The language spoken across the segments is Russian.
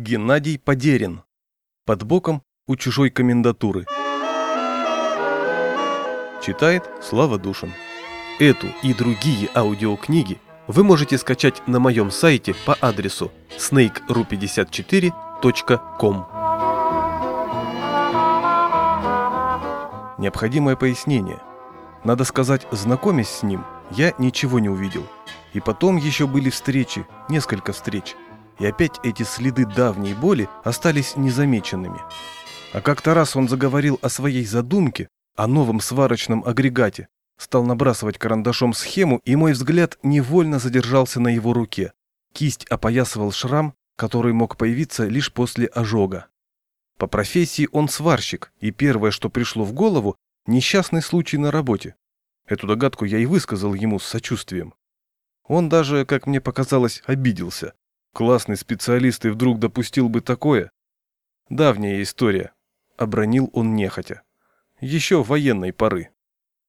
Геннадий Подерин. Под боком у чужой комендатуры. Читает Слава Душин. Эту и другие аудиокниги вы можете скачать на моем сайте по адресу snakeru54.com. Необходимое пояснение. Надо сказать, знакомясь с ним, я ничего не увидел. И потом еще были встречи, несколько встреч. И опять эти следы давней боли остались незамеченными. А как-то раз он заговорил о своей задумке, о новом сварочном агрегате, стал набрасывать карандашом схему, и мой взгляд невольно задержался на его руке. Кисть опоясывал шрам, который мог появиться лишь после ожога. По профессии он сварщик, и первое, что пришло в голову, несчастный случай на работе. Эту догадку я и высказал ему с сочувствием. Он даже, как мне показалось, обиделся. Классный специалист и вдруг допустил бы такое. Давняя история. Обронил он нехотя. Еще военной поры.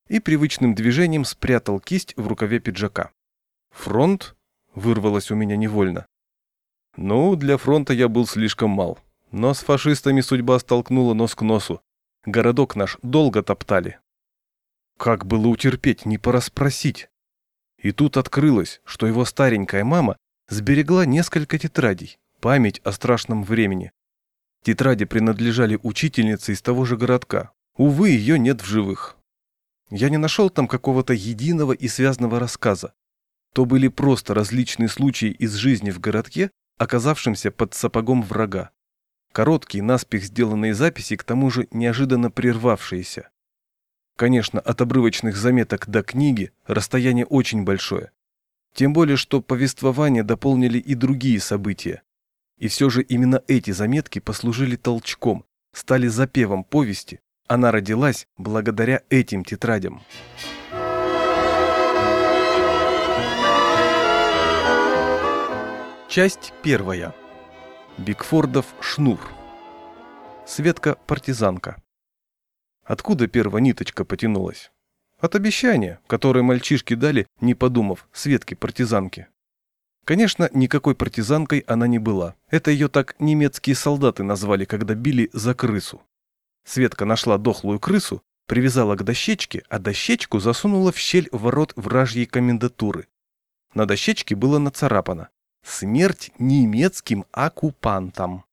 И привычным движением спрятал кисть в рукаве пиджака. Фронт? Вырвалось у меня невольно. Ну, для фронта я был слишком мал. Но с фашистами судьба столкнула нос к носу. Городок наш долго топтали. Как было утерпеть, не пораспросить? И тут открылось, что его старенькая мама сберегла несколько тетрадей, память о страшном времени. Тетради принадлежали учительнице из того же городка. Увы, ее нет в живых. Я не нашел там какого-то единого и связанного рассказа. То были просто различные случаи из жизни в городке, оказавшимся под сапогом врага. Короткие, наспех сделанные записи, к тому же неожиданно прервавшиеся. Конечно, от обрывочных заметок до книги расстояние очень большое. Тем более, что повествование дополнили и другие события. И все же именно эти заметки послужили толчком, стали запевом повести. Она родилась благодаря этим тетрадям. Часть первая. Бигфордов шнур. Светка-партизанка. Откуда первая ниточка потянулась? От обещания, которое мальчишки дали, не подумав, Светке-партизанке. Конечно, никакой партизанкой она не была. Это ее так немецкие солдаты назвали, когда били за крысу. Светка нашла дохлую крысу, привязала к дощечке, а дощечку засунула в щель ворот вражьей комендатуры. На дощечке было нацарапано «Смерть немецким оккупантам».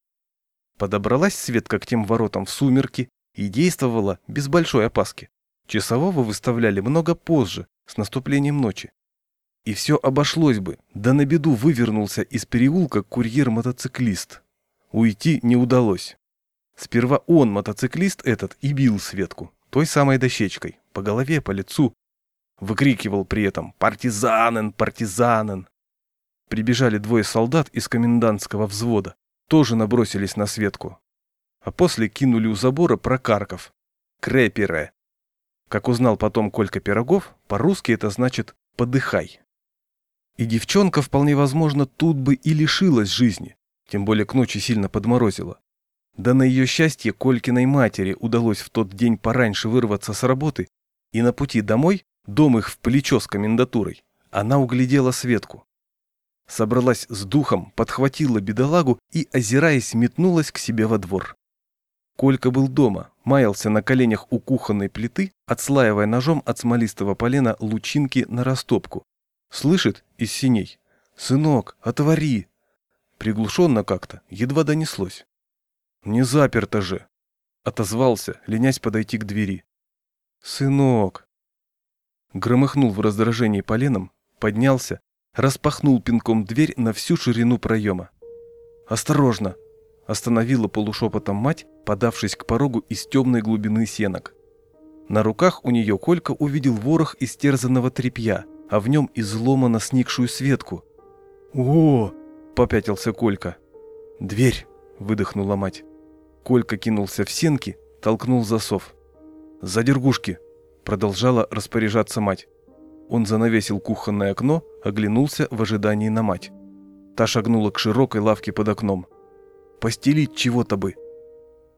Подобралась Светка к тем воротам в сумерки и действовала без большой опаски. Часового выставляли много позже, с наступлением ночи. И все обошлось бы, да на беду вывернулся из переулка курьер-мотоциклист. Уйти не удалось. Сперва он, мотоциклист этот, и бил Светку, той самой дощечкой, по голове, по лицу. Выкрикивал при этом «Партизанен! Партизанен!». Прибежали двое солдат из комендантского взвода, тоже набросились на Светку. А после кинули у забора прокарков. Крэпере. Как узнал потом Колька Пирогов, по-русски это значит «подыхай». И девчонка, вполне возможно, тут бы и лишилась жизни, тем более к ночи сильно подморозила. Да на ее счастье Колькиной матери удалось в тот день пораньше вырваться с работы, и на пути домой, дом их в плечо с комендатурой, она углядела Светку. Собралась с духом, подхватила бедолагу и, озираясь, метнулась к себе во двор. Колька был дома, маялся на коленях у кухонной плиты, отслаивая ножом от смолистого полена лучинки на растопку, Слышит из синей. «Сынок, отвори!» Приглушенно как-то, едва донеслось. «Не заперто же!» Отозвался, ленясь подойти к двери. «Сынок!» Громыхнул в раздражении поленом, поднялся, распахнул пинком дверь на всю ширину проема. «Осторожно!» Остановила полушепотом мать, подавшись к порогу из темной глубины сенок. На руках у нее Колька увидел ворох истерзанного тряпья – а в нем изломано сникшую Светку. «О!» – попятился Колька. «Дверь!» – выдохнула мать. Колька кинулся в сенки, толкнул засов. «Задергушки!» – продолжала распоряжаться мать. Он занавесил кухонное окно, оглянулся в ожидании на мать. Та шагнула к широкой лавке под окном. «Постелить чего-то бы!»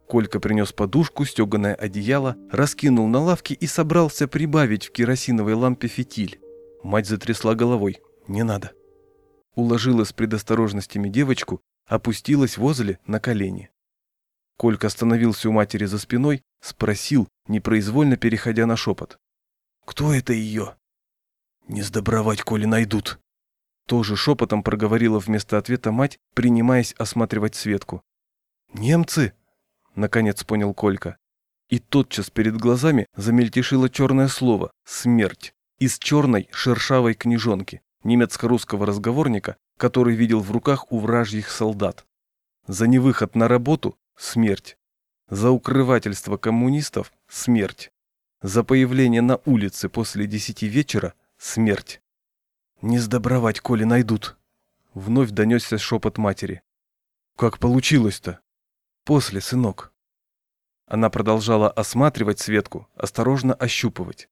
Колька принес подушку, стеганое одеяло, раскинул на лавке и собрался прибавить в керосиновой лампе фитиль. Мать затрясла головой. «Не надо». Уложила с предосторожностями девочку, опустилась возле на колени. Колька остановился у матери за спиной, спросил, непроизвольно переходя на шепот. «Кто это ее?» «Не сдобровать, коли найдут!» Тоже шепотом проговорила вместо ответа мать, принимаясь осматривать Светку. «Немцы!» — наконец понял Колька. И тотчас перед глазами замельтешило черное слово «смерть» из черной шершавой книжонки немецко-русского разговорника, который видел в руках у вражьих солдат. За невыход на работу – смерть. За укрывательство коммунистов – смерть. За появление на улице после десяти вечера – смерть. «Не сдобровать, коли найдут!» Вновь донесся шепот матери. «Как получилось-то?» «После, сынок». Она продолжала осматривать Светку, осторожно ощупывать.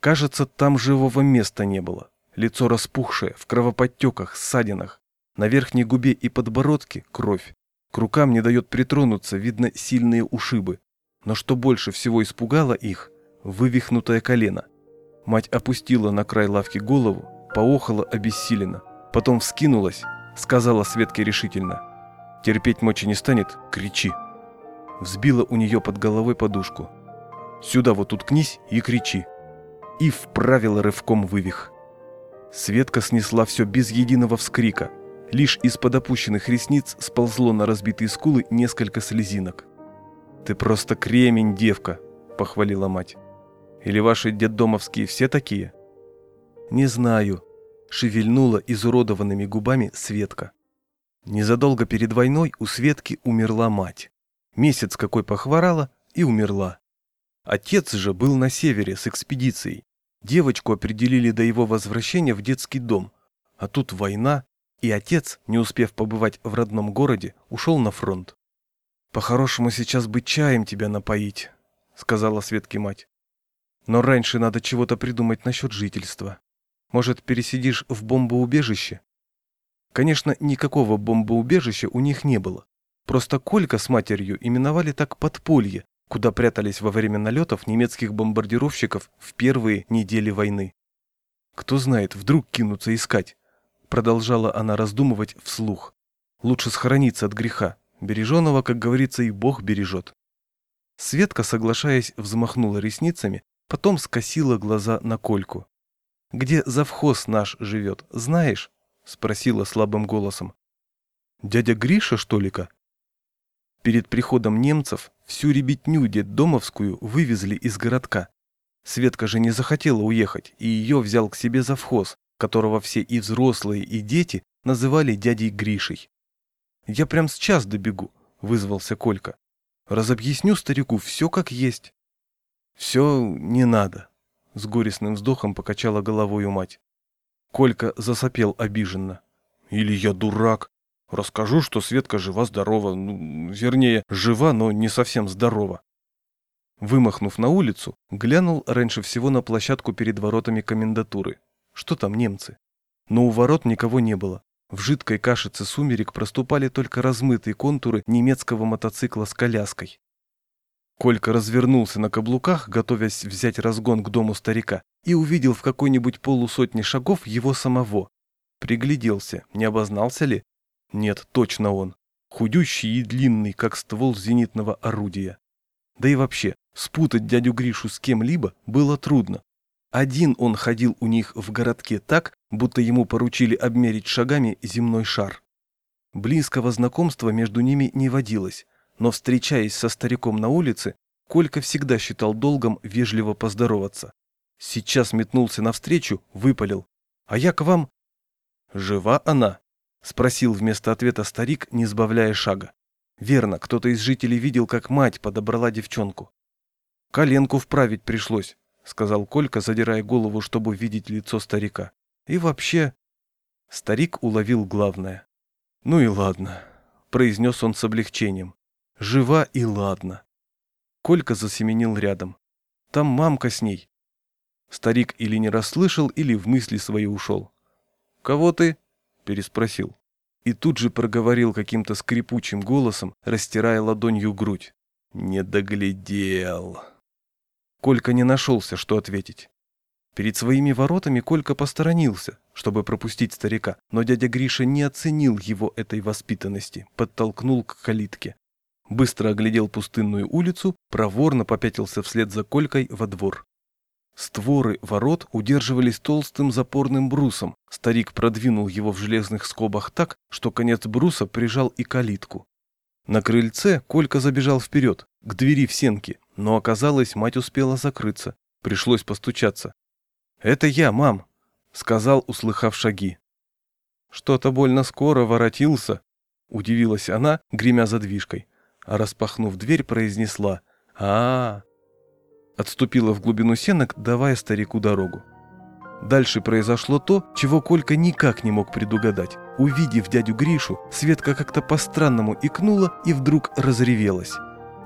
Кажется, там живого места не было лицо распухшее, в кровоподтеках, ссадинах. На верхней губе и подбородке кровь. К рукам не дает притронуться, видно сильные ушибы. Но что больше всего испугало их – вывихнутое колено. Мать опустила на край лавки голову, поохала обессиленно, потом вскинулась, сказала Светке решительно. «Терпеть мочи не станет, кричи». Взбила у нее под головой подушку. «Сюда вот уткнись и кричи». И вправила рывком вывих. Светка снесла все без единого вскрика. Лишь из-под опущенных ресниц сползло на разбитые скулы несколько слезинок. «Ты просто кремень, девка!» – похвалила мать. «Или ваши детдомовские все такие?» «Не знаю», – шевельнула изуродованными губами Светка. Незадолго перед войной у Светки умерла мать. Месяц какой похворала и умерла. Отец же был на севере с экспедицией, Девочку определили до его возвращения в детский дом. А тут война, и отец, не успев побывать в родном городе, ушел на фронт. «По-хорошему сейчас бы чаем тебя напоить», — сказала Светке мать. «Но раньше надо чего-то придумать насчет жительства. Может, пересидишь в бомбоубежище?» Конечно, никакого бомбоубежища у них не было. Просто Колька с матерью именовали так подполье, куда прятались во время налетов немецких бомбардировщиков в первые недели войны. Кто знает, вдруг кинутся искать. Продолжала она раздумывать вслух. Лучше схорониться от греха. Береженого, как говорится, и Бог бережет. Светка, соглашаясь, взмахнула ресницами, потом скосила глаза на Кольку. «Где завхоз наш живет, знаешь?» — спросила слабым голосом. «Дядя Гриша, что ли-ка?» Перед приходом немцев всю ребятню детдомовскую вывезли из городка. Светка же не захотела уехать, и ее взял к себе завхоз, которого все и взрослые, и дети называли дядей Гришей. «Я прям сейчас добегу», — вызвался Колька. «Разобъясню старику все как есть». «Все не надо», — с горестным вздохом покачала головой у мать. Колька засопел обиженно. «Или я дурак, Расскажу, что Светка жива-здорова, ну, вернее, жива, но не совсем здорова. Вымахнув на улицу, глянул раньше всего на площадку перед воротами комендатуры. Что там немцы? Но у ворот никого не было. В жидкой кашице сумерек проступали только размытые контуры немецкого мотоцикла с коляской. Колька развернулся на каблуках, готовясь взять разгон к дому старика, и увидел в какой-нибудь полусотни шагов его самого. Пригляделся, не обознался ли, нет, точно он. Худющий и длинный, как ствол зенитного орудия. Да и вообще, спутать дядю Гришу с кем-либо было трудно. Один он ходил у них в городке так, будто ему поручили обмерить шагами земной шар. Близкого знакомства между ними не водилось, но, встречаясь со стариком на улице, Колька всегда считал долгом вежливо поздороваться. Сейчас метнулся навстречу, выпалил. «А я к вам...» «Жива она?» Спросил вместо ответа старик, не сбавляя шага. Верно, кто-то из жителей видел, как мать подобрала девчонку. Коленку вправить пришлось, сказал Колька, задирая голову, чтобы видеть лицо старика. И вообще... Старик уловил главное. Ну и ладно, произнес он с облегчением. Жива и ладно. Колька засеменил рядом. Там мамка с ней. Старик или не расслышал, или в мысли свои ушел. «Кого ты?» переспросил. И тут же проговорил каким-то скрипучим голосом, растирая ладонью грудь. «Не доглядел». Колька не нашелся, что ответить. Перед своими воротами Колька посторонился, чтобы пропустить старика, но дядя Гриша не оценил его этой воспитанности, подтолкнул к калитке. Быстро оглядел пустынную улицу, проворно попятился вслед за Колькой во двор. Створы ворот удерживались толстым запорным брусом. Старик продвинул его в железных скобах так, что конец бруса прижал и калитку. На крыльце Колька забежал вперед, к двери в сенке, но оказалось, мать успела закрыться. Пришлось постучаться. «Это я, мам», — сказал, услыхав шаги. «Что-то больно скоро воротился», — удивилась она, гремя задвижкой, а распахнув дверь, произнесла а, -а, -а Отступила в глубину сенок, давая старику дорогу. Дальше произошло то, чего Колька никак не мог предугадать. Увидев дядю Гришу, Светка как-то по-странному икнула и вдруг разревелась.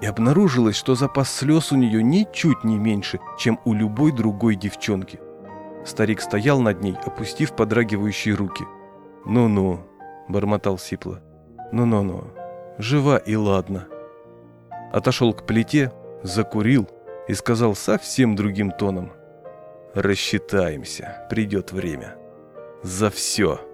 И обнаружилось, что запас слез у нее ничуть не меньше, чем у любой другой девчонки. Старик стоял над ней, опустив подрагивающие руки. «Ну-ну», — бормотал Сипло. «Ну-ну-ну, жива и ладно». Отошел к плите, закурил и сказал совсем другим тоном. «Рассчитаемся, придет время. За все».